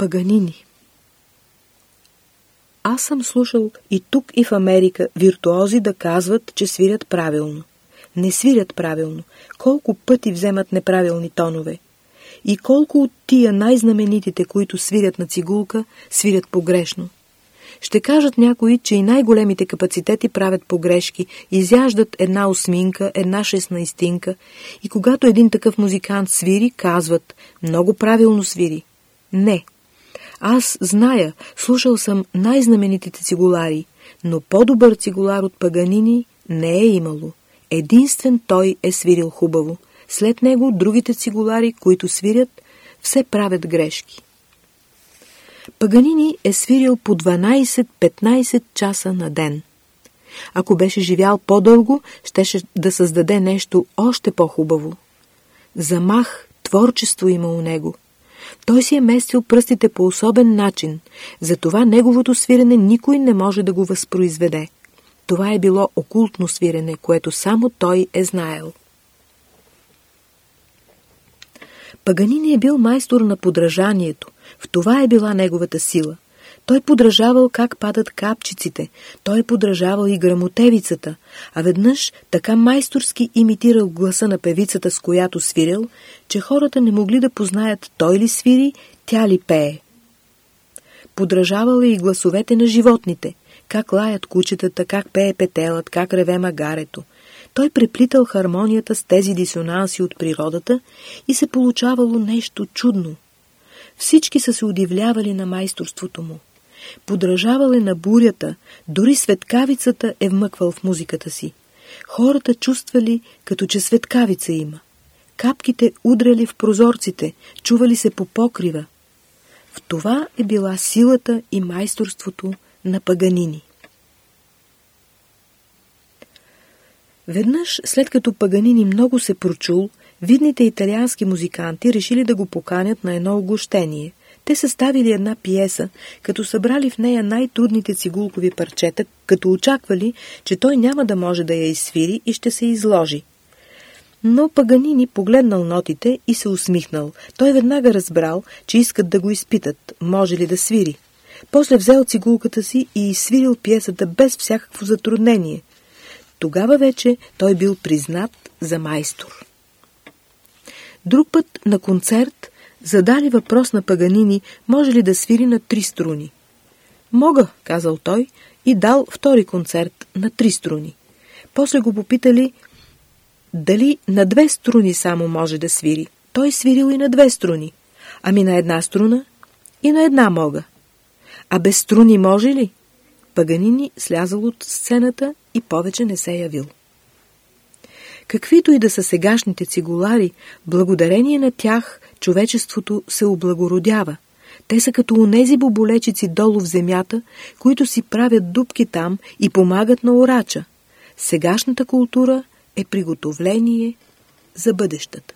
Паганини Аз съм слушал и тук и в Америка виртуози да казват, че свирят правилно. Не свирят правилно. Колко пъти вземат неправилни тонове. И колко от тия най-знаменитите, които свирят на цигулка, свирят погрешно. Ще кажат някои, че и най-големите капацитети правят погрешки, изяждат една осминка, една шестнаистинка и когато един такъв музикант свири, казват «много правилно свири». Не. Аз зная, слушал съм най-знаменитите цигулари, но по-добър цигулар от Паганини не е имало. Единствен той е свирил хубаво. След него другите цигулари, които свирят, все правят грешки. Паганини е свирил по 12-15 часа на ден. Ако беше живял по-дълго, щеше да създаде нещо още по-хубаво. Замах, творчество има у него. Той си е местил пръстите по особен начин, затова неговото свирене никой не може да го възпроизведе. Това е било окултно свирене, което само той е знаел. Паганини е бил майстор на подражанието. В това е била неговата сила. Той подражавал как падат капчиците, той подражавал и грамотевицата, а веднъж така майсторски имитирал гласа на певицата, с която свирил, че хората не могли да познаят той ли свири, тя ли пее. Подражавал е и гласовете на животните, как лаят кучетата, как пее петелът, как реве магарето. Той преплитал хармонията с тези дисонанси от природата и се получавало нещо чудно. Всички са се удивлявали на майсторството му. Подражавал е на бурята, дори светкавицата е вмъквал в музиката си. Хората чувствали, като че светкавица има. Капките удряли в прозорците, чували се по покрива. В това е била силата и майсторството на Паганини. Веднъж, след като Паганини много се прочул, видните италиански музиканти решили да го поканят на едно огощение. Те съставили една пиеса, като събрали в нея най-трудните цигулкови парчета, като очаквали, че той няма да може да я изсвири и ще се изложи. Но Паганини погледнал нотите и се усмихнал. Той веднага разбрал, че искат да го изпитат, може ли да свири. После взел цигулката си и изсвирил пиесата без всякакво затруднение. Тогава вече той бил признат за майстор. Друг път на концерт задали въпрос на Паганини, може ли да свири на три струни. Мога, казал той, и дал втори концерт на три струни. После го попитали дали на две струни само може да свири. Той свирил и на две струни. Ами на една струна и на една мога. А без струни може ли? Паганини слязал от сцената и повече не се явил. Каквито и да са сегашните цигулари, благодарение на тях човечеството се облагородява. Те са като онези боболечици долу в земята, които си правят дубки там и помагат на орача. Сегашната култура е приготовление за бъдещата.